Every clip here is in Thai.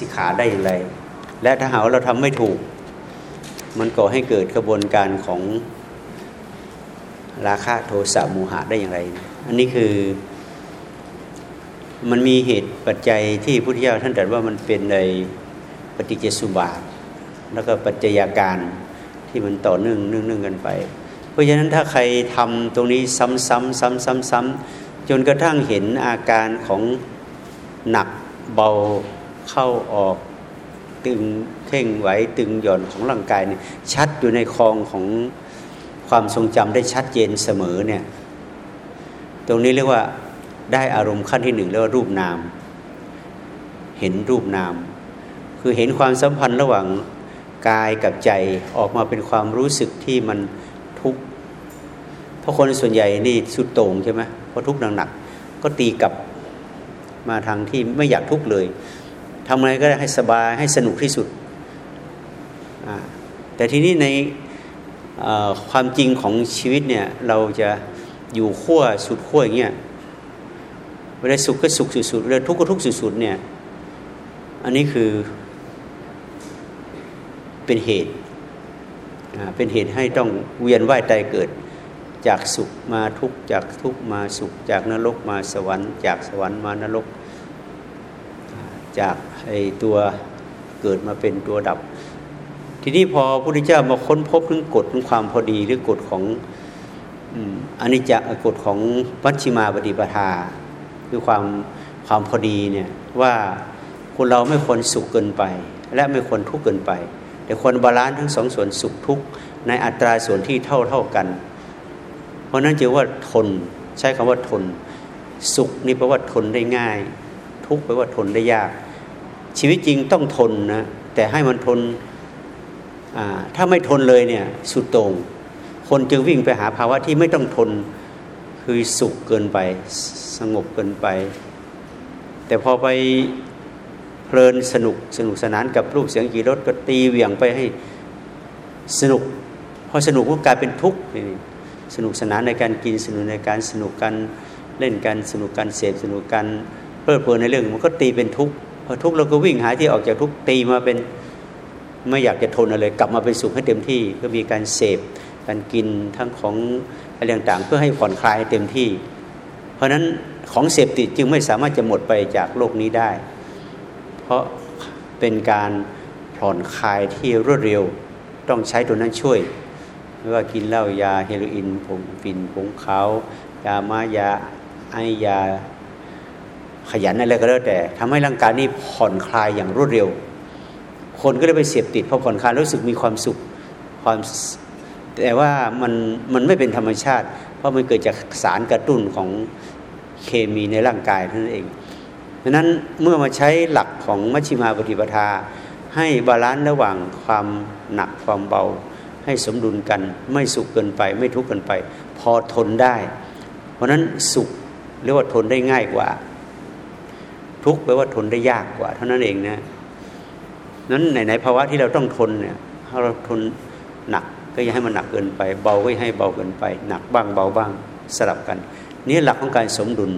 สิกขาได้อย่างไร และถ้าหาวเราทำไม่ถูก มันก่อให้เกิดกระบวนการของราคะโทสะโมหะได้อย่างไร อันนี้คือ มันมีเหตุปัจจัยที่พุทธิยถาท่านตรัสว่ามันเป็นในปฏิจจสุบาท แล้วก็ปัจจัยาการที่มันต่อเนื่องเนื่องกันไป เพราะฉะนั้นถ้าใครทำตรงนี้ซ้ำซ้ำซ้ำซ้ำซ้ำจนกระทั่งเห็นอาการของหนักเบา เข้าออกตึงเข่งไหวตึงหย่อนของร่างกายเนี่ยชัดอยู่ในคลองของความทรงจำได้ชัดเจนเสมอเนี่ยตรงนี้เรียกว่าได้อารมณ์ขั้นที่หนึ่งเรียกว่ารูปนาม เห็นรูปนาม คือเห็นความสัมพันธ์ระหว่างกายกับใจออกมาเป็นความรู้สึกที่มันทุกข์เพราะคนส่วนใหญ่นี่สุดโต่งใช่ไหมเพราะทุกข์หนักๆก็ตีกลับมาทางที่ไม่อยากทุกข์เลย ทำอะไรก็ได้ให้สบายให้สนุกที่สุด แต่ทีนี้ในความจริงของชีวิตเนี่ยเราจะอยู่ขั้วสุดขั้วอย่างเงี้ยเวลาสุขก็สุขสุดๆเวลาทุกข์ก็ทุกข์สุดๆเนี่ยอันนี้คือเป็นเหตุเป็นเหตุให้ต้องเวียนว่ายตายเกิด จากสุขมาทุกข์จากทุกข์มาสุข จากนรกมาสวรรค์ จากสวรรค์มานรก จากไอตัวเกิดมาเป็นตัวดับ ทีนี้พอพระพุทธเจ้ามาค้นพบถึงกฎของความพอดีหรือกฎของอันนี้จะกฎของปัจฉิมาปฏิปทาคือความความพอดีเนี่ยว่าคนเราไม่ควรสุขเกินไป และไม่ควรทุกข์เกินไป แต่ควร balance ทั้งสองส่วนสุขทุกข์ในอัตราส่วนที่เท่าเท่ากัน เพราะนั้นจึงว่าทนใช้คำว่าทน สุขนี่แปลว่าทนได้ง่าย ทุกข์แปลว่าทนได้ยาก ชีวิตจริงต้องทนนะแต่ให้มันทนถ้าไม่ทนเลยเนี่ยสุดโต่งคนจึงวิ่งไปหาภาวะที่ไม่ต้องทนคือสุขเกินไปสงบเกินไป แต่พอไปเพลินสนุกสนุกสนานกับรูปเสียงกีรถก็ตีเหวี่ยงไปให้สนุก พอสนุกก็กลายเป็นทุกข์สนุกสนานในการกินสนุกในการสนุกกันเล่นกันสนุกกันเสพสนุกกันเพลิดเพลินในเรื่องมันก็ตีเป็นทุกข์ พอทุกข์เราก็วิ่งหาที่ออกจากทุกข์ตีมาเป็นไม่อยากจะทนอะไรกลับมาเป็นสุขให้เต็มที่ก็มีการเสพการกินทั้งของอะไรต่างๆเพื่อให้ผ่อนคลายเต็มที่ เพราะฉะนั้นของเสพติดจึงไม่สามารถจะหมดไปจากโลกนี้ได้ เพราะเป็นการผ่อนคลายที่รวดเร็วต้องใช้ตัวนั้นช่วยไม่ว่ากินเหล้ายาเฮโรอีนผงฟินผงขาวยามายาไอยา ขยันอะไรก็แล้วแต่ทำให้ร่างกายนี้ผ่อนคลายอย่างรวดเร็ว คนก็เลยไปเสพติดพอผ่อนคลายรู้สึกมีความสุขความแต่ว่ามันมันไม่เป็นธรรมชาติ เพราะมันเกิดจากสารกระตุ้นของเคมีในร่างกายนั่นเองดังนั้นเมื่อมาใช้หลักของมัชฌิมาปฏิปทา ให้ balance ระหว่างความหนักความเบา ให้สมดุลกันไม่สุขเกินไป ไม่ทุกข์เกินไป พอทนได้ เพราะนั้นสุขเรียกว่าทนได้ง่ายกว่า ทุกข์แปลว่าทนได้ยากกว่า เท่านั้นเองนะนั้นในในภาวะที่เราต้องทนเนี่ยถ้าเราทนหนักก็อย่าให้มันหนักเกินไป เบาก็ให้เบาเกินไป หนักบ้างเบาบ้างสลับกัน นี่หลักของการสมดุล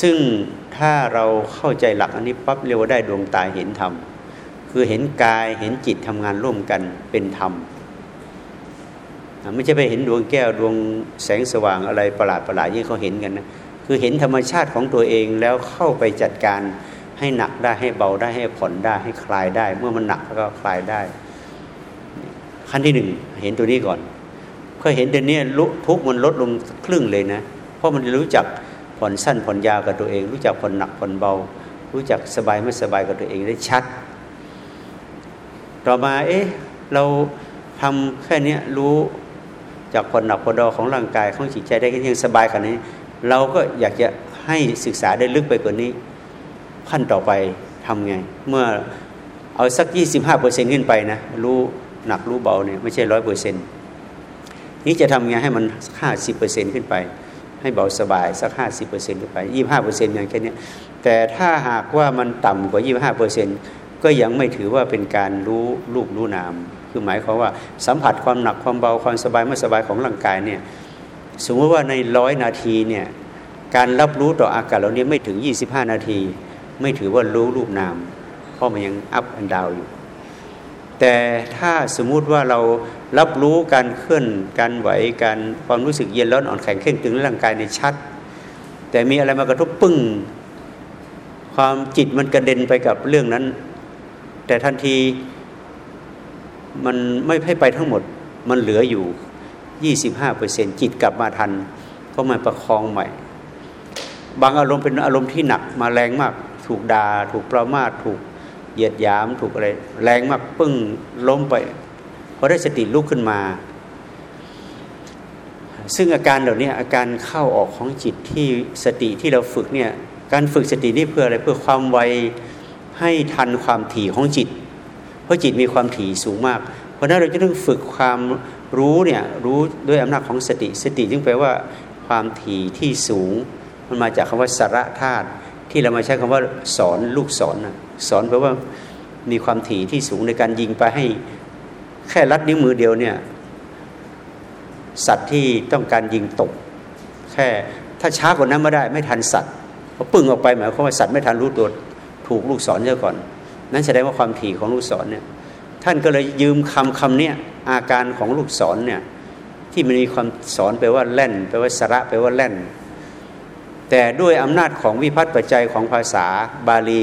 ซึ่งถ้าเราเข้าใจหลักอันนี้ปั๊บเรียกว่าได้ดวงตาเห็นธรรมคือเห็นกายเห็นจิตทำงานร่วมกันเป็นธรรมไม่ใช่ไปเห็นดวงแก้วดวงแสงสว่างอะไรประหลาดประหลาดที่เขาเห็นกันนะ คือเห็นธรรมชาติของตัวเองแล้วเข้าไปจัดการให้หนักได้ให้เบาได้ให้ผ่อนได้ให้คลายได้ เมื่อมันหนักก็คลายได้ ขั้นที่หนึ่งเห็นตัวนี้ก่อนเคยเห็นตัวนี้ทุกมันลดลงครึ่งเลยนะ เพราะมันรู้จักผ่อนสั้นผ่อนยาวกับตัวเอง รู้จักผ่อนหนักผ่อนเบา รู้จักสบายไม่สบายกับตัวเองได้ชัด ต่อมาเอ๊ะเราทำแค่นี้รู้จากผ่อนหนักผ่อนเบาของร่างกายของจิตใจได้แค่ยังสบายขนาดนี้ เราก็อยากจะให้ศึกษาได้ลึกไปกว่านี้ขั้นต่อไปทำไง เมื่อเอาสักยี่สิบห้าเปอร์เซ็นขึ้นไปนะรู้หนักรู้เบาเนี่ยไม่ใช่ร้อยเปอร์เซ็นต์นี่จะทำไงให้มันห้าสิบเปอร์เซ็นต์ขึ้นไป ให้เบาสบายสักห้าสิบเปอร์เซ็นต์ขึ้นไปยี่ห้าเปอร์เซ็นต์อย่างแค่นี้แต่ถ้าหากว่ามันต่ำกว่ายี่ห้าเปอร์เซ็นต์ก็ยังไม่ถือว่าเป็นการรู้รูปรู้นาม คือหมายความว่าสัมผัสความหนักความเบาความสบายไม่สบายของร่างกายเนี่ย สมมติว่าในร้อยนาทีเนี่ยการรับรู้ต่ออากาศเหล่านี้ไม่ถึง 25 นาที ไม่ถือว่ารู้รูปนาม เพราะมันยังอัพอันดาวอยู่ แต่ถ้าสมมุติว่าเรารับรู้การเคลื่อนการไหวการความรู้สึกเย็นร้อนอ่อนแข็งเข่งตึงร่างกายในชัด แต่มีอะไรมากระทบปึ้ง ความจิตมันกระเด็นไปกับเรื่องนั้น แต่ทันทีมันไม่ให้ไปทั้งหมดมันเหลืออยู่ 25%จิตกลับมาทัน ก็มาประคองใหม่ บางอารมณ์เป็นอารมณ์ที่หนักมาแรงมาก ถูกดา่าถูกประมาทถูกเหยียดหยาม ถูกอะไรแรงมากปึ้งล้มไปพอได้สติลุกขึ้นมา ซึ่งอาการเหล่านี้อาการเข้าออกของจิตที่สติที่เราฝึกเนี่ยการฝึกสตินี่เพื่ออะไรเพื่อความไวให้ทันความถี่ของจิต เพราะจิตมีความถี่สูงมาก เพราะนั้นเราจะต้องฝึกความ รู้เนี่ยรู้ด้วยอำนาจของสติ สติจึงแปลว่าความถี่ที่สูง มันมาจากคำว่าสระธาตุที่เรามาใช้คำว่าสอนลูกสอนสอนแปลว่ามีความถี่ที่สูงในการยิงไปให้แค่ลัดนิ้วมือเดียวเนี่ยสัตว์ที่ต้องการยิงตก แค่ถ้าช้ากว่านั้นไม่ได้ไม่ทันสัตว์พอปึ้งออกไปหมายความว่าสัตว์ไม่ทันรู้ตัวถูกลูกศรเสียก่อน นั้นแสดงว่าความถี่ของลูกศรเนี่ยท่านก็เลยยืมคำคำเนี้ย อาการของลูกศรเนี่ยที่มันมีความสอนแปว่าแล่นแปว่าสระแปว่าแล่น แต่ด้วยอำนาจของวิพัฒน์ปัจจัยของภาษาบาลี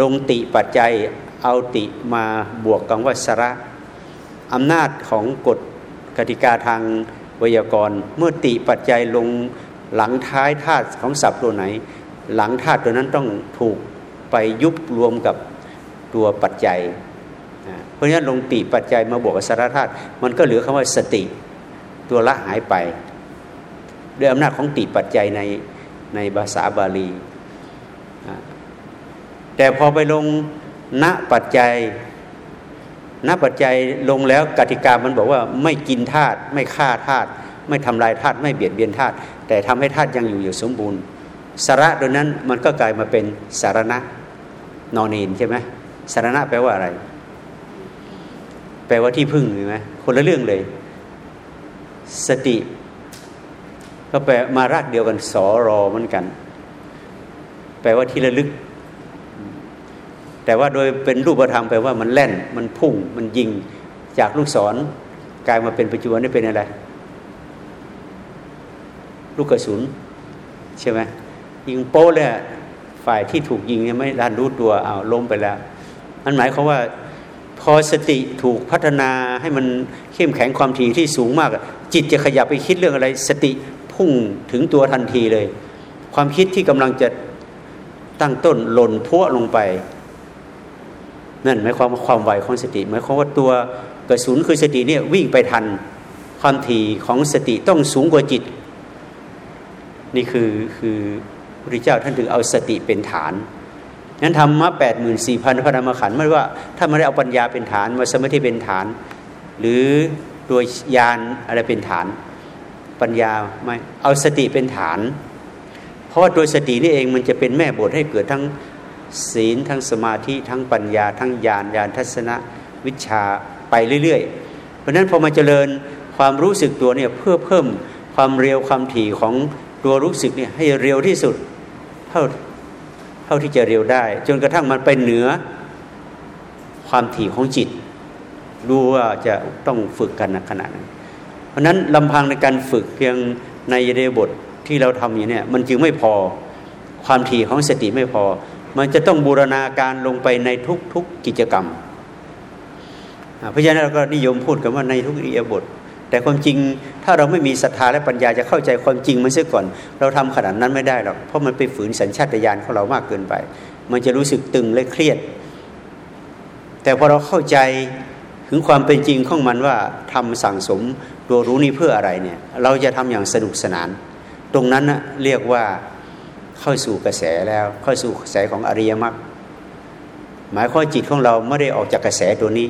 ลงติปัจจัยเอาติมาบวกกับว่าสระอำนาจของกฎกติกาทางไวยากรณ์ เมื่อติปัจจัยลงหลังท้ายธาตุของศัพท์ตัวไหน หลังธาตุตัวนั้นต้องถูกไปยุบรวมกับตัวปัจจัย เพราะฉะนั้นลงติปัจจัยมาบวกกับสารธาตุมันก็เหลือคำว่าสติตัวละหายไป ด้วยอำนาจของติปัจจัยในในภาษาบาลี แต่พอไปลงณปัจจัยณปัจจัยลงแล้วกติกามันบอกว่าไม่กินธาตุไม่ฆ่าธาตุไม่ทำลายธาตุไม่เบียดเบียนธาตุแต่ทำให้ธาตุยังอยู่อย่างสมบูรณ์สาระโดยนั้นมันก็กลายมาเป็นสารณะนอนีนใช่ไหมสารณะแปลว่าอะไร แปลว่าที่พึ่งใช่ไหมคนละเรื่องเลย สติ ก็แปลมารากเดียวกันสอรอเหมือนกัน แปลว่าที่ระลึก แต่ว่าโดยเป็นรูปธรรมแปลว่ามันแล่น มันพุ่ง มันยิงจากลูกศรกลายมาเป็นปัจจุบันนี่เป็นอะไร ลูกกระสุนใช่ไหมยิงโป้เลยฝ่ายที่ถูกยิงเนี่ยไม่รันรู้ตัวเอาล้มไปแล้วนั่นหมายความว่า อสติถูกพัฒนาให้มันเข้มแข็งความถี่ที่สูงมาก จิตจะขยับไปคิดเรื่องอะไร สติพุ่งถึงตัวทันทีเลย ความคิดที่กำลังจะตั้งต้นหล่นพัวลงไป นั่นหมายความว่าความไวของสติ หมายความว่าตัวกระสุนคือสติเนี่ยวิ่งไปทันความถี่ของสติต้องสูงกว่าจิต นี่คือคือพระเจ้าท่านถึงเอาสติเป็นฐาน นั้นทำมาแปดหมื่นสี่พันพระธรรมขันธ์ไม่ว่าถ้าไม่ได้เอาปัญญาเป็นฐานมาสมาธิเป็นฐาน หรือโดยญาณอะไรเป็นฐาน ปัญญาไม่เอาสติเป็นฐาน เพราะว่าโดยสตินี่เองมันจะเป็นแม่บทให้เกิดทั้งศีลทั้งสมาธิทั้งปัญญา ทั้งญาณญาณทัศนวิชาไปเรื่อยๆ เพราะนั้นพอมาเจริญความรู้สึกตัวเนี่ยเพื่อเพิ่มความเร็วความถี่ของตัวรู้สึกเนี่ยให้เร็วที่สุด เท่า เท่าที่จะเร็วได้ จนกระทั่งมันไปเหนือความถี่ของจิต รู้ว่าจะต้องฝึกกันขนาดนั้นเพราะนั้นลำพังในการฝึกเพียงในเดบทที่เราทำอย่างนี้มันจึงไม่พอความถี่ของสติไม่พอ มันจะต้องบูรณาการลงไปในทุกๆกกิจกรรมเพราะฉะนั้นเราก็นิยมพูดกันว่าในทุกอิยาบท แต่ความจริงถ้าเราไม่มีศรัทธาและปัญญาจะเข้าใจความจริงมันเสียก่อน เราทำขนาดนั้นไม่ได้หรอกเพราะมันไปฝืนสัญชาตญาณของเรามากเกินไป มันจะรู้สึกตึงและเครียด แต่พอเราเข้าใจถึงความเป็นจริงของมันว่าทำสั่งสมตัวรู้นี้เพื่ออะไรเนี่ย เราจะทำอย่างสนุกสนาน ตรงนั้นนะเรียกว่าเข้าสู่กระแสแล้วเข้าสู่กระแสของอริยมรรคหมายความจิตของเราไม่ได้ออกจากกระแสตัวนี้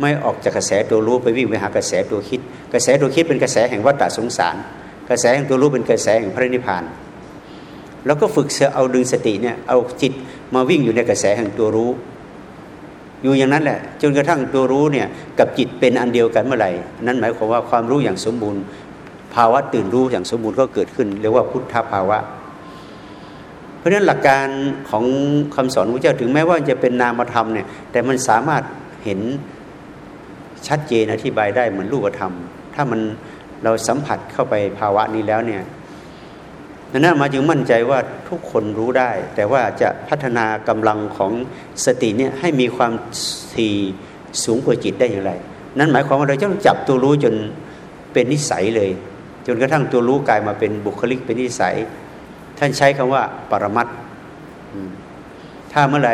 ไม่ออกจากกระแสตัวรู้ไปวิ่งไปหากระแสตัวคิด กระแสตัวคิดเป็นกระแสแห่งวัฏสงสาร กระแสแห่งตัวรู้เป็นกระแสแห่งพระนิพพาน แล้วก็ฝึกเอาดึงสติเนี่ยเอาจิตมาวิ่งอยู่ในกระแสแห่งตัวรู้ อยู่อย่างนั้นแหละจนกระทั่งตัวรู้เนี่ยกับจิตเป็นอันเดียวกันเมื่อไหร่นั้นหมายความว่าความรู้อย่างสมบูรณ์ภาวะตื่นรู้อย่างสมบูรณ์ก็เกิดขึ้นเรียกว่าพุทธภาวะ เพราะฉะนั้นหลักการของคำสอนพระเจ้าถึงแม้ว่าจะเป็นนามธรรมเนี่ยแต่มันสามารถเห็น ชัดเจนอธิบายได้เหมือนรูปธรรม ถ้ามันเราสัมผัสเข้าไปภาวะนี้แล้วเนี่ยนั้นมาจึงมั่นใจว่าทุกคนรู้ได้ แต่ว่าจะพัฒนากำลังของสติเนี่ยให้มีความทีสูงกว่าจิตได้อย่างไร นั่นหมายความว่าเราจะต้องจับตัวรู้จนเป็นนิสัยเลย จนกระทั่งตัวรู้กลายมาเป็นบุคลิกเป็นนิสัย ท่านใช้คำว่าปรมัตถ้าเมื่อไร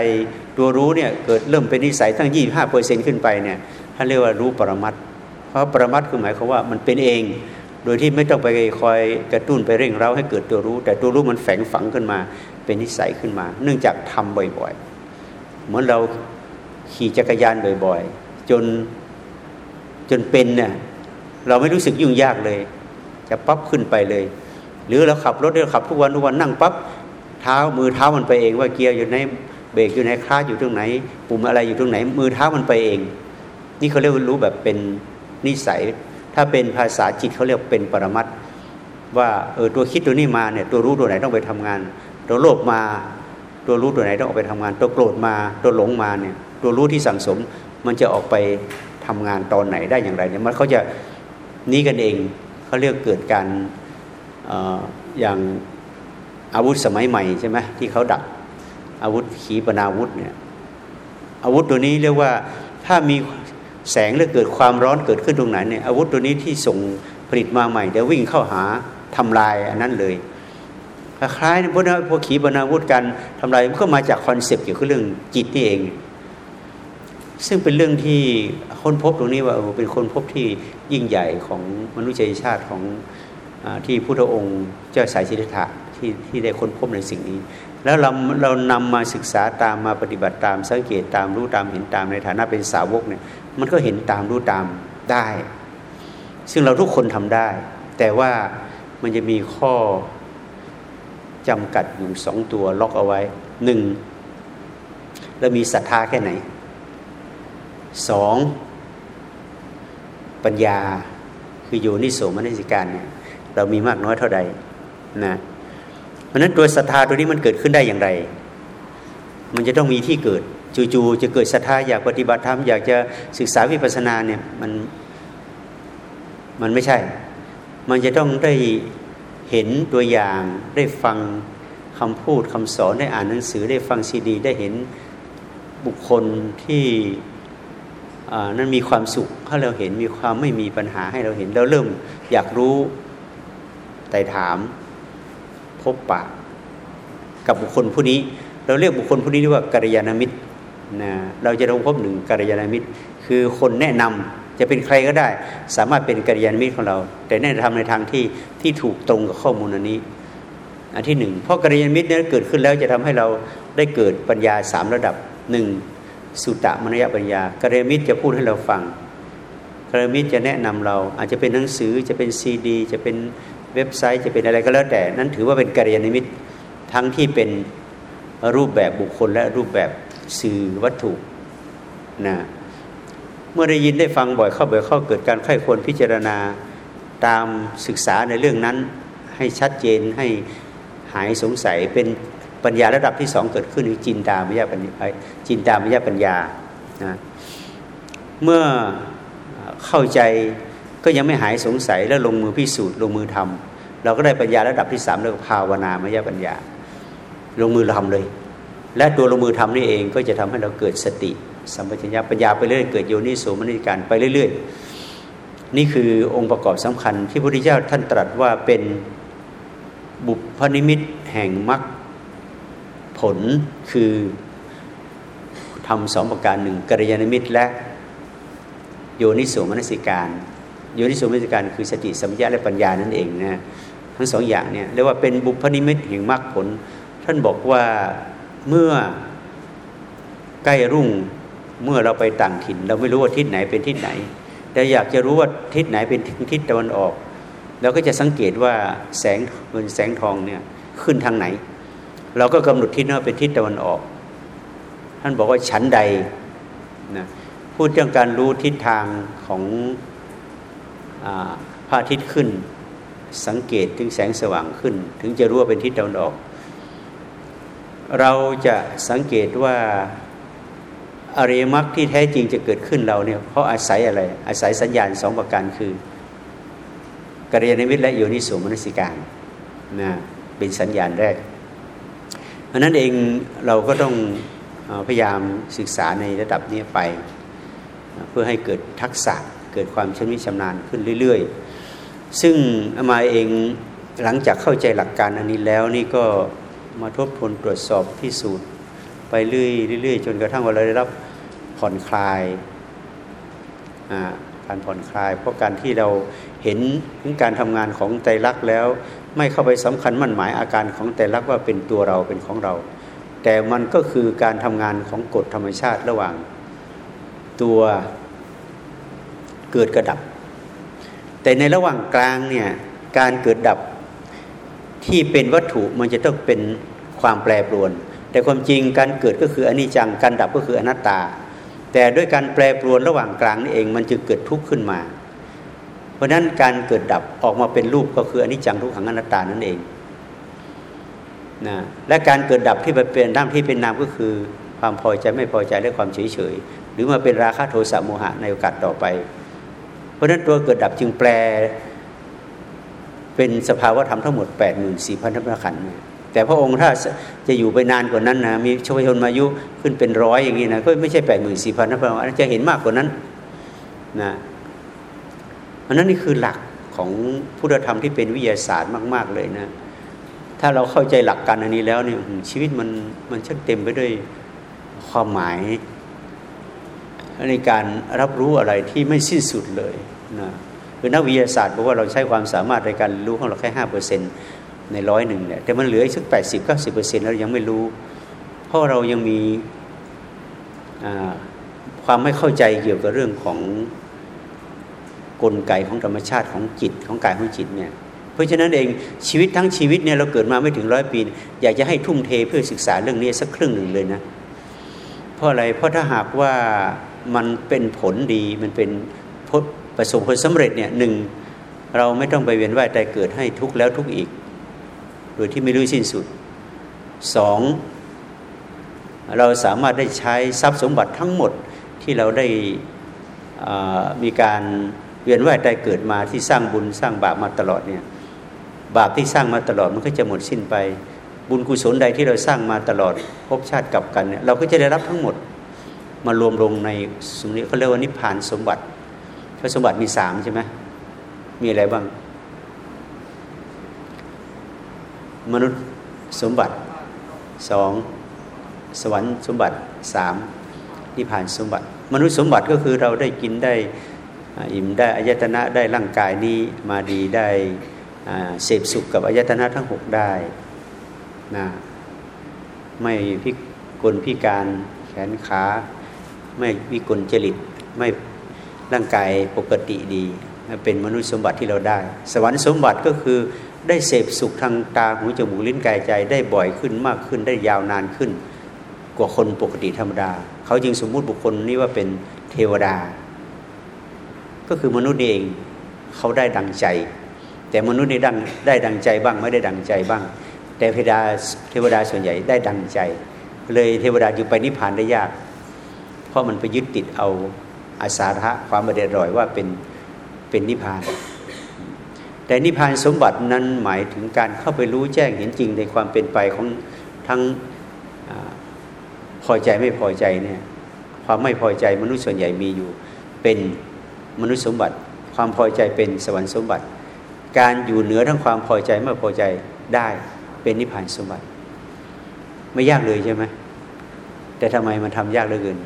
ตัวรู้เนี่ยเกิดเริ่มเป็นนิสัยตั้งยี่ห้าเปอร์เซ็นขึ้นไปเนี่ย ท่านเรียกว่ารู้ปรมัตเพราะปรมัตคือหมายความว่ามันเป็นเอง โดยที่ไม่ต้องไปคอยกระตุ้นไปเร่งเร้าให้เกิดตัวรู้ แต่ตัวรู้มันแฝงฝังขึ้นมา เป็นนิสัยขึ้นมา เนื่องจากทำบ่อยๆ เหมือนเราขี่จักรยานบ่อยๆ จนจนเป็นเนี่ยเราไม่รู้สึกยุ่งยากเลย จะปั๊บขึ้นไปเลย หรือเราขับรถเราขับทุกวันทุกวันนั่งปั๊บเท้ามือเท้ามันไปเองว่าเกียร์อยู่ในเบรกอยู่ในคลาสอยู่ตรงไหน ปุ่มอะไรอยู่ตรงไหน มือเท้ามันไปเอง นี่เขาเรียกรู้แบบเป็นนิสัย ถ้าเป็นภาษาจิตเขาเรียกเป็นปรมัตว่าเออตัวคิดตัวนี้มาเนี่ยตัวรู้ตัวไหนต้องไปทำงาน ตัวโลภมา ตัวรู้ตัวไหนต้องออกไปทำงาน ตัวโกรธมา ตัวหลงมาเนี่ยตัวรู้ที่สั่งสมมันจะออกไปทำงานตอนไหนได้อย่างไรเนี่ยมันเขาจะนี้กันเองเขาเรียกเกิดการออย่างอาวุธสมัยใหม่ใช่ไหมที่เขาดักอาวุธขีปนาวุธเนี่ยอาวุธตัวนี้เรียกว่าถ้ามี แสงหรือเกิดความร้อนเกิดขึ้นตรงไหนเนี่ยอาวุธตัวนี้ที่ส่งผลิตมาใหม่เดี๋ยววิ่งเข้าหาทำลายอันนั้นเลยคล้ายๆพวกนั้นพวกขีปนาวุธกันทำลายมันก็มาจาก concept เกี่ยวกับเรื่องจิตนี่เอง ซึ่งเป็นเรื่องที่ค้นพบตรงนี้ว่าเป็นคนพบที่ยิ่งใหญ่ของมนุษยชาติของอที่พุทธองค์เจ้าสายสิทธัตถะที่ที่ได้ค้นพบในสิ่งนี้ แล้วเราเรานำมาศึกษาตามมาปฏิบัติตามสังเกตตามรู้ตามเห็นตามในฐานะเป็นสาวกเนี่ย มันก็เห็นตามรู้ตามได้ ซึ่งเราทุกคนทำได้ แต่ว่ามันจะมีข้อจำกัดอยู่สองตัวล็อกเอาไว้หนึ่งเรามีศรัทธาแค่ไหนสองปัญญาคือโยนิโสมนสิการเนี่ยเรามีมากน้อยเท่าใดนะเพราะนั้นตัวศรัทธาตัวนี้มันเกิดขึ้นได้อย่างไร มันจะต้องมีที่เกิด จู่ๆจะเกิดศรัทธาอยากปฏิบัติธรรมอยากจะศึกษาวิปัสสนาเนี่ยมันมันไม่ใช่ มันจะต้องได้เห็นตัวอย่างได้ฟังคำพูดคำสอนได้อ่านหนังสือได้ฟังซีดี ได้เห็นบุคคลที่นั้นมีความสุขถ้เราเห็นมีความไม่มีปัญหาให้เราเห็นเราเริ่ม อยากรู้ไต่ถาม พบปะ กับบุคคลผู้นี้ เราเรียกบุคคลผู้นี้ว่ากัลยาณมิตร นะเราจะต้องพบหนึ่งกัลยาณมิตร คือคนแนะนำจะเป็นใครก็ได้ สามารถเป็นกัลยาณมิตรของเรา แต่แนะนำในทางที่ที่ถูกตรงกับข้อมูลอันนี้ อันที่หนึ่งเพราะกัลยาณมิตรนี้เกิดขึ้นแล้วจะทำให้เราได้เกิดปัญญาสามระดับหนึ่งสุตตมนยปัญญากัลยาณมิตรจะพูดให้เราฟังกัลยาณมิตรจะแนะนำเรา อาจจะเป็นหนังสือจะเป็นซีดี จะเป็นเว็บไซต์จะเป็นอะไรก็แล้วแต่ นั้นถือว่าเป็นกัลยาณมิตรทั้งที่เป็นรูปแบบบุคคลและรูปแบบ สื่อวัตถุนะเมื่อได้ยินได้ฟังบ่อยเข้าบ่อยเข้าเกิดการไข้ควรพิจารณาตามศึกษาในเรื่องนั้น ให้ชัดเจนให้หายสงสัยเป็นปัญญาระดับที่สองเกิดขึ้นคือจินตามยปัญญาจินตามยปัญญานะเมื่อเข้าใจก็ยังไม่หายสงสัยแล้วลงมือพิสูจน์ลงมือทำเราก็ได้ปัญญาระดับที่สามเรียกว่าภาวนามยปัญญา ลงมือทำเลย และตัวลงมือทำนี่เองก็จะทำให้เราเกิดสติ สัมปชัญญะปัญญาไปเรื่อยเกิดโยนิโสมนิการไปเรื่อยๆ นี่คือองค์ประกอบสำคัญที่พระพุทธเจ้าท่านตรัสว่าเป็นบุพนิมิตแห่งมรรคผลคือทำสองประการหนึ่งกัลยาณมิตและโยนิโสมนสิการโยนิโสมนสิการคือสติสัมยาและปัญญานั่นเองนะทั้งสองอย่างเนี่ยเรียกว่าเป็นบุพนิมิตแห่งมรรคผล ท่านบอกว่า เมื่อใกล้รุ่งเมื่อเราไปต่างถิ่น เราไม่รู้ว่าทิศไหนเป็นทิศไหน แต่อยากจะรู้ว่าทิศไหนเป็นทิศตะวันออกเราก็จะสังเกตว่าแสงเงินแสงทองเนี่ยขึ้นทางไหน เราก็กำหนดทิศว่าเป็นทิศตะวันออก ท่านบอกว่าชั้นใดนะพูดเรื่องการรู้ทิศทางของพระอาทิตย์ขึ้น สังเกตถึงแสงสว่างขึ้น ถึงจะรู้ว่าเป็นทิศตะวันออก เราจะสังเกตว่าอริยมรรคที่แท้จริงจะเกิดขึ้นเราเนี่ยเพราะอาศัยอะไร อาศัยสัญญาณสองประการคือกัลยาณมิตและโยนิโสมนสิการนะเป็นสัญญาณแรกเพราะนั้นเองเราก็ต้องพยายามศึกษาในระดับนี้ไป เพื่อให้เกิดทักษะเกิดความชำนิชำนาญขึ้นเรื่อย ๆ ซึ่งมาเองหลังจากเข้าใจหลักการอันนี้แล้วนี่ก็ มาทบทวนตรวจสอบพิสูจน์ไปเรื่อยๆจนกระทั่งว่าเราได้รับผ่อนคลายการผ่อนคลาย เพราะการที่เราเห็นถึงการทำงานของใจรักแล้ว ไม่เข้าไปสำคัญมั่นหมายอาการของใจรักว่าเป็นตัวเราเป็นของเรา แต่มันก็คือการทำงานของกฎธรรมชาติระหว่าง ตัวเกิดกระดับ แต่ในระหว่างกลางเนี่ยการเกิดดับ ที่เป็นวัตถุมันจะต้องเป็นความแปรปรวน แต่ความจริงการเกิดก็คืออนิจจังการดับก็คืออนัตตา แต่ด้วยการแปรปรวนระหว่างกลางนี่เองมันจึงเกิดทุกข์ขึ้นมา เพราะนั้นการเกิดดับออกมาเป็นรูปก็คืออนิจจังทุกขังอนัตตานั่นเองนะและการเกิดดับที่เป็นด้ามที่เป็นนามก็คือ ความพอใจไม่พอใจและความเฉยเฉยหรือมาเป็นราคะโทสะโมหะในโอกาสต่อไป เพราะนั้นตัวเกิดดับจึงแปล เป็นสภาวะธรรมทั้งหมด 8 4 0 0 0พันธขันธ์แต่พระองค์ถ้าจะอยู่ไปนานกว่านั้นนะมีชวชนมายุขึ้นเป็นร้อยอย่างนี้นะก็ไม่ใช่แปดหมื่นสี่พันนะพระองค์จะเห็นมากกว่านั้นนะอันนั้นนี่คือหลักของพุทธธรรมที่เป็นวิทยาศาสตร์มาก ๆเลยนะถ้าเราเข้าใจหลักการอันนี้แล้วเนี่ยชีวิตมันมันช่างเต็มไปด้วยความหมายในการรับรู้อะไรที่ไม่สิ้นสุดเลยนะ คือนักวิทยาศาสตร์บอกว่าเราใช้ความสามารถในการรู้ของเราแค่ห้าเปอร์เซ็นต์ในร้อยหนึ่งเนี่ยแต่มันเหลืออีกสักแปดสิบเก้าสิบเปอร์เซ็นต์เรายังไม่รู้ เพราะเรายังมีความไม่เข้าใจเกี่ยวกับเรื่องของกลไกของธรรมชาติของจิตของกายของจิตเนี่ยเพราะฉะนั้นเองชีวิตทั้งชีวิตเนี่ยเราเกิดมาไม่ถึงร้อยปี อยากจะให้ทุ่มเทเพื่อศึกษาเรื่องนี้สักครึ่งหนึ่งเลยนะเพราะอะไรเพราะถ้าหากว่ามันเป็นผลดีมันเป็น ประสบผลสำเร็จเนี่ยหนึ่งเราไม่ต้องไปเวียนว่ายตายเกิดให้ทุกแล้วทุกอีก โดยที่ไม่รู้สิ้นสุดสองเราสามารถได้ใช้ทรัพย์สมบัติทั้งหมดที่เราได้มีการเวียนว่ายตายเกิดมาที่สร้างบุญสร้างบาปมาตลอดเนี่ยบาปที่สร้างมาตลอดมันก็จะหมดสิ้นไป บุญกุศลใดที่เราสร้างมาตลอดภพชาติกับกันเนี่ยเราก็จะได้รับทั้งหมดมารวมลงในสมนี้เขาเรียกว่านิพพานสมบัติ พระสมบัติมีสามใช่ไหมมีอะไรบ้าง มนุษย์สมบัติสองสวรรค์สมบัติสามนิพพานสมบัติ มนุษย์สมบัติก็คือเราได้กินได้อิ่มได้อายตนะได้ร่างกายนี้มาดีได้เสพสุขกับอายตนะทั้งหกได้นะไม่พิกลพิการแขนขา ไม่วิกลจริตไม่ ร่างกายปกติดี เป็นมนุษย์สมบัติที่เราได้ สวรรค์สมบัติก็คือได้เสพสุขทางตาหูจมูกลิ้นกายใจได้บ่อยขึ้นมากขึ้นได้ยาวนานขึ้น กว่าคนปกติธรรมดา เขาจึงสมมุติบุคคลนี้ว่าเป็นเทวดา ก็คือมนุษย์เองเขาได้ดังใจ แต่มนุษย์นี่ดังได้ดังใจบ้างไม่ได้ดังใจบ้าง แต่เทวดาเทวดาส่วนใหญ่ได้ดังใจ เลยเทวดาอยู่ไปนิพพานได้ยาก เพราะมันไปยึดติดเอา อาสาระความบรรร่อยว่าเป็นเป็นนิพพาน แต่นิพพานสมบัตินั้นหมายถึงการเข้าไปรู้แจ้งเห็นจริงในความเป็นไปของทั้งอพอใจไม่พอใจเนี่ยความไม่พอใจมนุษย์ส่วนใหญ่มีอยู่ เป็นมนุษย์สมบัติ ความพอใจเป็นสวรรค์สมบัติ การอยู่เหนือทั้งความพอใจไม่พอใจได้เป็นนิพพานสมบัติ ไม่ยากเลยใช่ไหมแต่ทำไมมันทำยากเหลือเกิน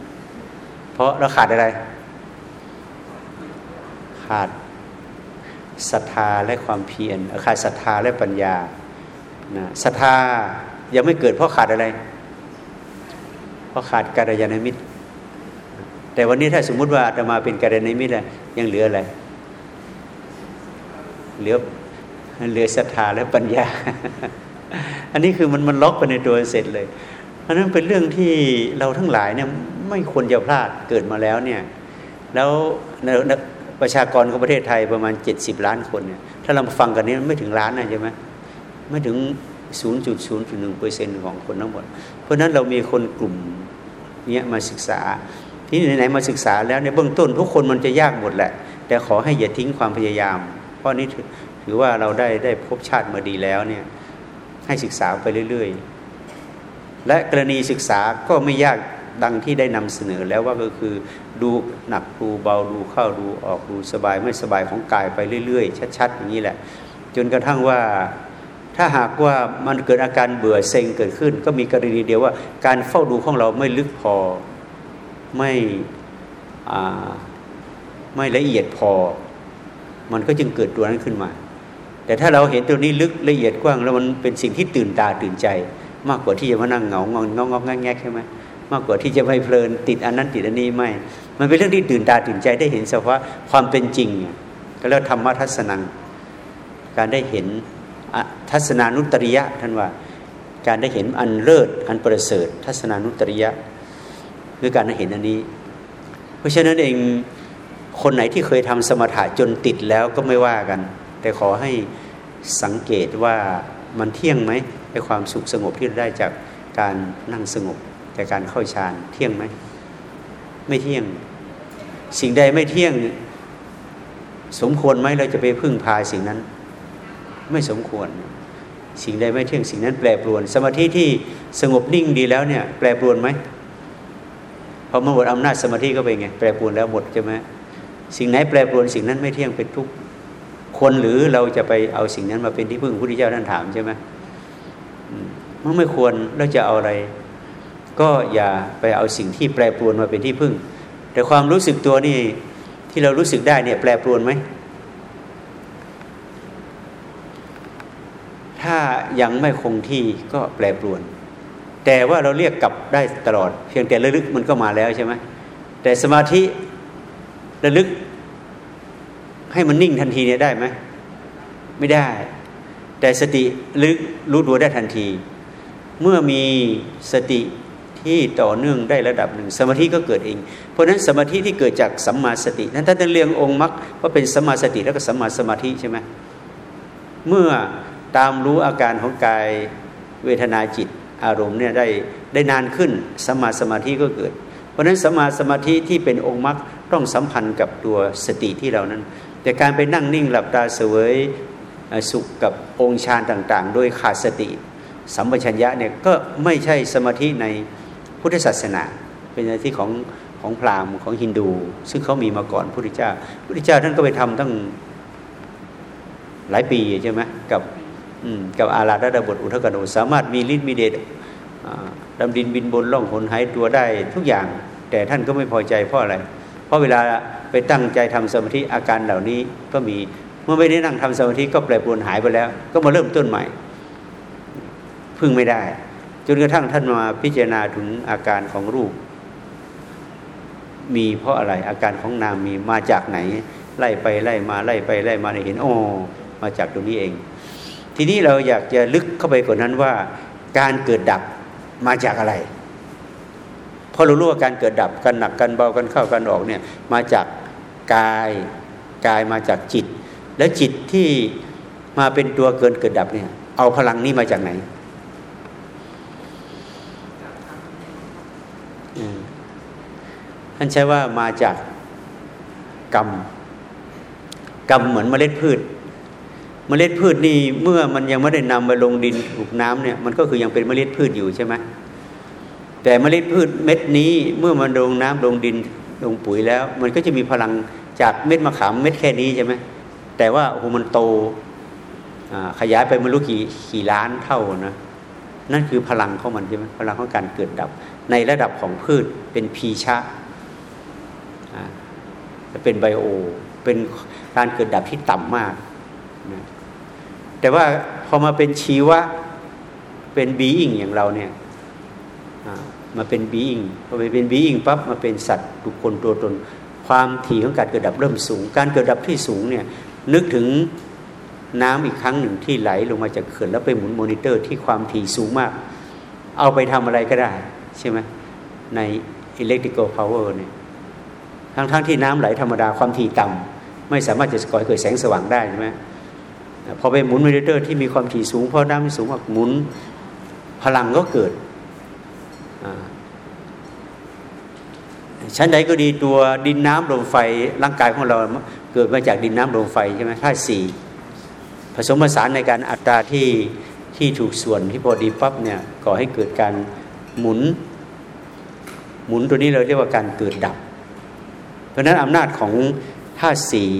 เพราะเราขาดอะไร ขาดศรัทธาและความเพียรขาดศรัทธาและปัญญานะศรัทธายังไม่เกิดเพราะขาดอะไร เพราะขาดกัลยาณมิตร แต่วันนี้ถ้าสมมุติว่าจะมาเป็นกัลยาณมิตรยังเหลืออะไร เหลือเหลือศรัทธาและปัญญา อันนี้คือมันมันล็อกไปในตัวเสร็จเลยอันนั้นเป็นเรื่องที่เราทั้งหลายเนี่ยไม่ควรจะพลาดเกิดมาแล้วเนี่ย แล้ว ประชากรของประเทศไทยประมาณ 70 ล้านคนเนี่ยถ้าเราฟังกันนี้ไม่ถึงล้านนะใช่ไหมไม่ถึง 0.0.1%ของคนทั้งหมด เพราะนั้นเรามีคนกลุ่มเนี้มาศึกษา ที่ไหนๆมาศึกษาแล้วในเบื้องต้นทุกคนมันจะยากหมดแหละ แต่ขอให้อย่าทิ้งความพยายาม เพราะนี้ถือว่าเราได้ได้พบชาติมาดีแล้วเนี่ยให้ศึกษาไปเรื่อย ๆ และกรณีศึกษาก็ไม่ยาก ดังที่ได้นำเสนอแล้วว่าก็คือดูหนักดูเบาดูเข้าดูออกดูสบายไม่สบายของกายไปเรื่อย ๆ ชัด ๆ อย่างนี้แหละ จนกระทั่งว่าถ้าหากว่ามันเกิดอาการเบื่อเซ็งเกิดขึ้น ก็มีกรณีเดียวว่า การเฝ้าดูของเราไม่ลึกพอไม่ไม่ละเอียดพอ มันก็จึงเกิดตัวนั้นขึ้นมา แต่ถ้าเราเห็นตัวนี้ลึกละเอียดกว้าง แล้วมันเป็นสิ่งที่ตื่นตาตื่นใจ มากกว่าที่จะมานั่งเหงางงงงแงกใช่ไหม มากกว่าที่จะไปเพลินติดอันนั้นติดอันนี้ไม่ มันเป็นเรื่องที่ตื่นตาตื่นใจได้เห็นสภาวะความเป็นจริงก็แล้วธรรมทัศนัง การได้เห็นทัศนานุตริยะท่านว่า การได้เห็นอันเลิศอันประเสริฐ ทัศนานุตริยะคือการได้เห็นอันนี้ เพราะฉะนั้นเองคนไหนที่เคยทำสมถะจนติดแล้วก็ไม่ว่ากัน แต่ขอให้สังเกตว่ามันเที่ยงไหมในความสุขสงบที่ได้จากการนั่งสงบ จากการเข้าฌานเที่ยงไหมไม่เที่ยง สิ่งใดไม่เที่ยง สมควรไหมเราจะไปพึ่งพาสิ่งนั้น ไม่สมควร สิ่งใดไม่เที่ยงสิ่งนั้นแปรปรวน สมาธิที่สงบนิ่งดีแล้วเนี่ย แปรปรวนไหมพอมาหมดอำนาจสมาธิก็เป็นไงแปรปรวนแล้วหมดใช่ไหมสิ่งไหนแปรปรวนสิ่งนั้นไม่เที่ยงเป็นทุกข์ควรหรือเราจะไปเอาสิ่งนั้นมาเป็นที่พึ่งพระพุทธเจ้าท่านถามใช่ไหมมันไม่ควรเราจะเอาอะไร ก็อย่าไปเอาสิ่งที่แปรปรวนมาเป็นที่พึ่ง แต่ความรู้สึกตัวนี่ที่เรารู้สึกได้เนี่ยแปรปรวนไหมถ้ายังไม่คงที่ก็แปรปรวน แต่ว่าเราเรียกกลับได้ตลอด เพียงแต่ระลึกมันก็มาแล้วใช่ไหมแต่สมาธิระลึกให้มันนิ่งทันทีเนี่ยได้ไหมไม่ได้ แต่สติลึกรู้ตัวได้ทันที เมื่อมีสติ ที่ต่อเนื่องได้ระดับหนึ่ง สมาธิก็เกิดเอง เพราะฉะนั้นสมาธิที่เกิดจากสัมมาสตินั้นท่านเรียงองค์มรรคว่าเป็นสัมมาสติแล้วก็สัมมาสมาธิใช่ไหมเมื่อตามรู้อาการของกายเวทนาจิตอารมณ์เนี่ยได้ได้นานขึ้นสัมมาสมาธิก็เกิด เพราะฉะนั้นสัมมาสมาธิที่เป็นองค์มรรคต้องสัมพันธ์กับตัวสติที่เรานั้น แต่การไปนั่งนิ่งหลับตาเสวยสุขกับองค์ฌานต่าง ๆ โดยขาดสติ สัมปชัญญะเนี่ยก็ไม่ใช่สมาธิใน พุทธศาสนา เป็นอะไรที่ของของพราหมณ์ของฮินดู ซึ่งเขามีมาก่อนพระพุทธเจ้าพระพุทธเจ้าท่านก็ไปทำตั้งหลายปีใช่ไหมกับกับอาราธดาบทอุทกโนสามารถมีฤทธิ์มีเดชดำดินบินบนล่องหนหายตัวได้ทุกอย่าง แต่ท่านก็ไม่พอใจเพราะอะไร เพราะเวลาไปตั้งใจทำสมาธิอาการเหล่านี้ก็มีเมื่อไม่ได้นั่งทำสมาธิก็แปรปรวนหายไปแล้ว ก็มาเริ่มต้นใหม่ พึ่งไม่ได้ นกระทั่งท่านมาพิจารณาถึงอาการของรูป มีเพราะอะไรอาการของนามมีมาจากไหน ไล่ไปไล่มาไล่ไปไล่มาเห็นโอ้มาจากตรงนี้เอง ทีนี้เราอยากจะลึกเข้าไปกว่านั้นว่าการเกิดดับมาจากอะไรเพราะเรารู้ว่าการเกิดดับกันหนักกันเบากันเข้ากันออกเนี่ยมาจากกายกายมาจากจิต และจิตที่มาเป็นตัวเกินเกิดดับเนี่ยเอาพลังนี้มาจากไหน ท่านใช้ว่ามาจากกรรม กรรมเหมือนเมล็ดพืช เมล็ดพืชนี่เมื่อมันยังไม่ได้นำไปลงดินถูกน้ำเนี่ยมันก็คือยังเป็นเมล็ดพืชอยู่ใช่ไหมแต่เมล็ดพืชเม็ดนี้เมื่อมันลงน้ำลงดินลงปุ๋ยแล้ว มันก็จะมีพลังจากเม็ดมะขามเม็ดแค่นี้ใช่ไหมแต่ว่าโอ้โหมันโตขยายไปไม่รู้กี่กี่ล้านเท่านะนั่นคือพลังของมันใช่ไหมพลังของการเกิดดับ ในระดับของพืชเป็นพีชะจะเป็นไบโอ เป็นการเกิดดับที่ต่ำมากนะแต่ว่าพอมาเป็นชีวะเป็น being อย่างเราเนี่ยมาเป็น being พอไปเป็น being ปั๊บมาเป็นสัตว์บุคคลตัวตน ความถี่ของการเกิดดับเริ่มสูง การเกิดดับที่สูงเนี่ยนึกถึงน้ำอีกครั้งหนึ่งที่ไหลลงมาจากเขื่อนแล้วไปหมุนมอนิเตอร์ที่ความถี่สูงมาก เอาไปทำอะไรก็ได้ ใช่ไหมใน electrical power เนี่ยทั้งๆที่น้ำไหลธรรมดาความถี่ต่ำไม่สามารถจะก่อให้เกิดแสงสว่างได้ใช่ไหมพอไปหมุนมิเตอร์ที่มีความถี่สูงพอน้ำสูงมากหมุนพลังก็เกิดชั้นใดก็ดีตัวดินน้ำลมไฟร่างกายของเราเกิดมาจากดินน้ำลมไฟใช่ไหมธาตุสี่ผสมผสานในการอัตราที่ที่ถูกส่วนที่พอดีปั๊บเนี่ยก่อให้เกิดการหมุน หมุนตัวนี้เราเรียกว่าการเกิดดับ เพราะนั้นอำนาจของธาตุสี่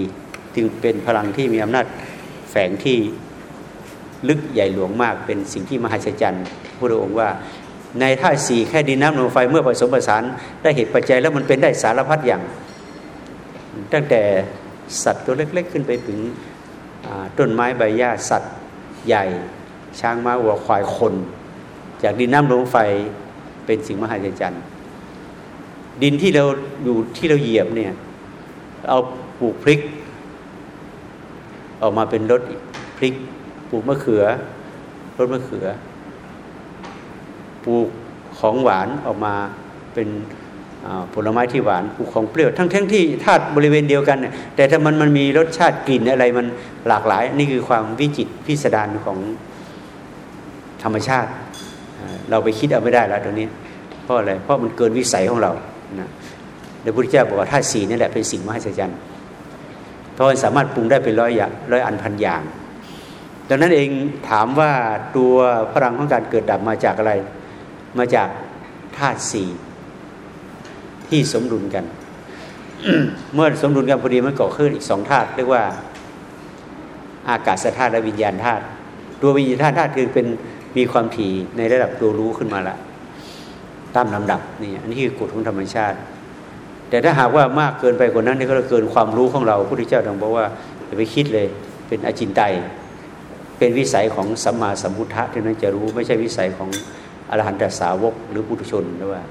จึงเป็นพลังที่มีอำนาจแฝงที่ลึกใหญ่หลวงมาก เป็นสิ่งที่มหัศจรรย์พระองค์ว่าในธาตุสี่แค่ดินน้ำลมไฟเมื่อผสมผสานได้เหตุปัจจัยแล้วมันเป็นได้สารพัดอย่าง ตั้งแต่สัตว์ตัวเล็ก ๆ ขึ้นไปถึงต้นไม้ใบหญ้าสัตว์ใหญ่ ช้างม้าวัวควายคน จากดินน้ำลมไฟเป็นสิ่งมหัศจรรย์ ดินที่เราอยู่ที่เราเหยียบเนี่ย เอาปลูกพริก ออกมาเป็นรถพริก ปลูกมะเขือรถมะเขือ ปลูกของหวานออกมาเป็นผลไม้ที่หวานปลูกของเปรี้ยวทั้งทั้งที่ธาตุบริเวณเดียวกันเนี่ยแต่ถ้ามันมันมีรสชาติกลิ่นอะไรมันหลากหลาย นี่คือความวิจิตพิสดารของธรรมชาติ เราไปคิดเอาไม่ได้แล้วตรงนี้เพราะอะไรเพราะมันเกินวิสัยของเรา นะพระพุทธเจ้าบอกว่าธาตุสีนี่แหละเป็นสิ่งมหัศจรรย์เพราะมันสามารถปรุงได้เป็นร้อยอย่างร้อยอันพันอย่างดังนั้นเองถามว่าตัวพลังของการเกิดดับมาจากอะไร มาจากธาตุสี่ที่สมดุลกัน เมื่อสมดุลกันพอดีมันก่อขึ้นอีกสองธาตุเรียกว่าอากาศธาตุและวิญญาณธาตุตัววิญญาณธาตุธาตุคือเป็นมีความถี่ในระดับตัวรู้ขึ้นมาละ ตามลำดับนี่อันนี้คือกฎของธรรมชาติ แต่ถ้าหากว่ามากเกินไปกว่านั้นนี่ก็เกินความรู้ของเราพระพุทธเจ้าต้งบอกว่าอย่าไปคิดเลยเป็นอจินไตเป็นวิสัยของสัมมาสัมพุทธะที่นั้นจะรู้ไม่ใช่วิสัยของอรหันตสาวกหรือปุถุชนนะว่า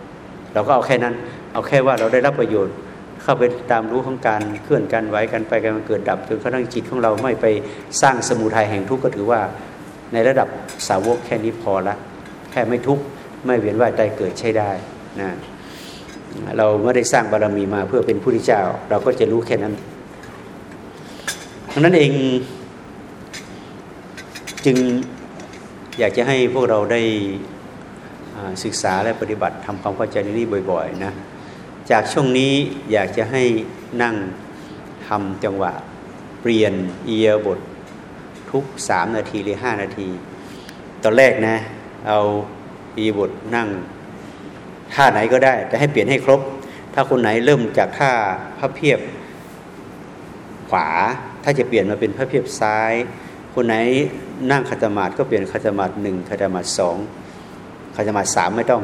เราก็เอาแค่นั้น เอาแค่ว่าเราได้รับประโยชน์ เข้าไปตามรู้ของการเคลื่อนกันไหวกันไปกันเกิดดับจนกระทั่งจิตของเราไม่ไปสร้างสมุทัยแห่งทุกข์ก็ถือว่าในระดับสาวกแค่นี้พอละแค่ไม่ทุกข์ ไม่เวียนว่ายตายเกิดใช้ได้นะเราไม่ได้สร้างบารมีมาเพื่อเป็นผู้ที่เจ้า เราก็จะรู้แค่นั้นดังนั้นเองจึงอยากจะให้พวกเราได้ศึกษาและปฏิบัติทำความเข้าใจในนี้บ่อยๆนะจากช่วงนี้อยากจะให้นั่งทำจังหวะ เปลี่ยนเอียบททุกสามนาทีหรือห้านาที ตอนแรกนะเอา อีบทนั่งท่าไหนก็ได้ แต่ให้เปลี่ยนให้ครบ ถ้าคนไหนเริ่มจากท่าพระเพียบขวา ถ้าจะเปลี่ยนมาเป็นพระเพียบซ้าย คนไหนนั่งคาตมาดก็เปลี่ยนคาตมาดหนึ่งคาตมาดสองคาตมาสามไม่ต้อง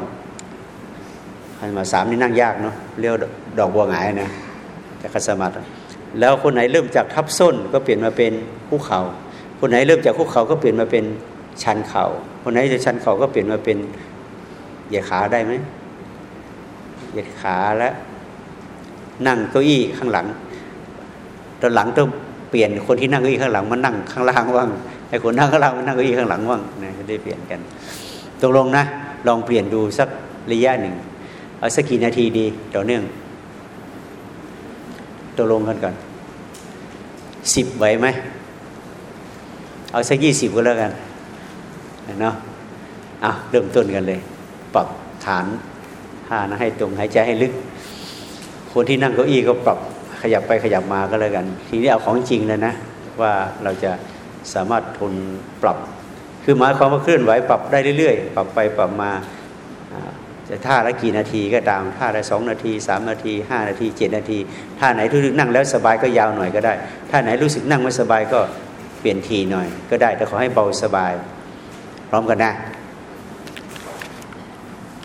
คาตมาสามนี่นั่งยากเนาะเรียกดอกบัวหงายนะแต่คาตมาแล้วคนไหนเริ่มจากทับส้นก็เปลี่ยนมาเป็นคู่เขา่าคนไหนเริ่มจากคู่เข่าก็เปลี่ยนมาเป็น ชันเขา่าคนไหนจะชันเข่าก็เปลี่ยนมาเป็นเหยียดขาได้ไหมเหยียดขาแล้วนั่งเก้าอี้ข้างหลังตอนหลังต้องเปลี่ยนคนที่นั่งเก้าอี้ข้างหลังมานั่งข้างล่างว่างไอ้คนนั่งข้างล่างมานั่งเก้าอี้ข้างหลังว่างนะจะได้เปลี่ยนกันตกลงนะ ลองเปลี่ยนดูสักระยะหนึ่งเอาสักกี่นาทีดีต่อเนื่องตกลงกันก่อนสิบไหวไหมเอาสักยี่สิบก็แล้วกัน เนาะอะเริ่มต้นกันเลย ปรับฐานท่านะให้ตรงหายใจให้ลึก คนที่นั่งเก้าอี้ก็ปรับขยับไปขยับมาก็แล้วกัน ทีนี้เอาของจริงเลยนะ ว่าเราจะสามารถทนปรับ คือหมายความว่าเคลื่อนไหวปรับได้เรื่อยๆ ปรับไปปรับมาจะท่าละกี่นาทีก็ตามท่าละสองนาทีสามนาทีห้านาทีเจ็ดนาทีท่าไหนรู้สึกนั่งแล้วสบายก็ยาวหน่อยก็ได้ท่าไหนรู้สึกนั่งไม่สบายก็เปลี่ยนทีหน่อยก็ได้แต่ขอให้เบาสบาย พร้อมกันนะ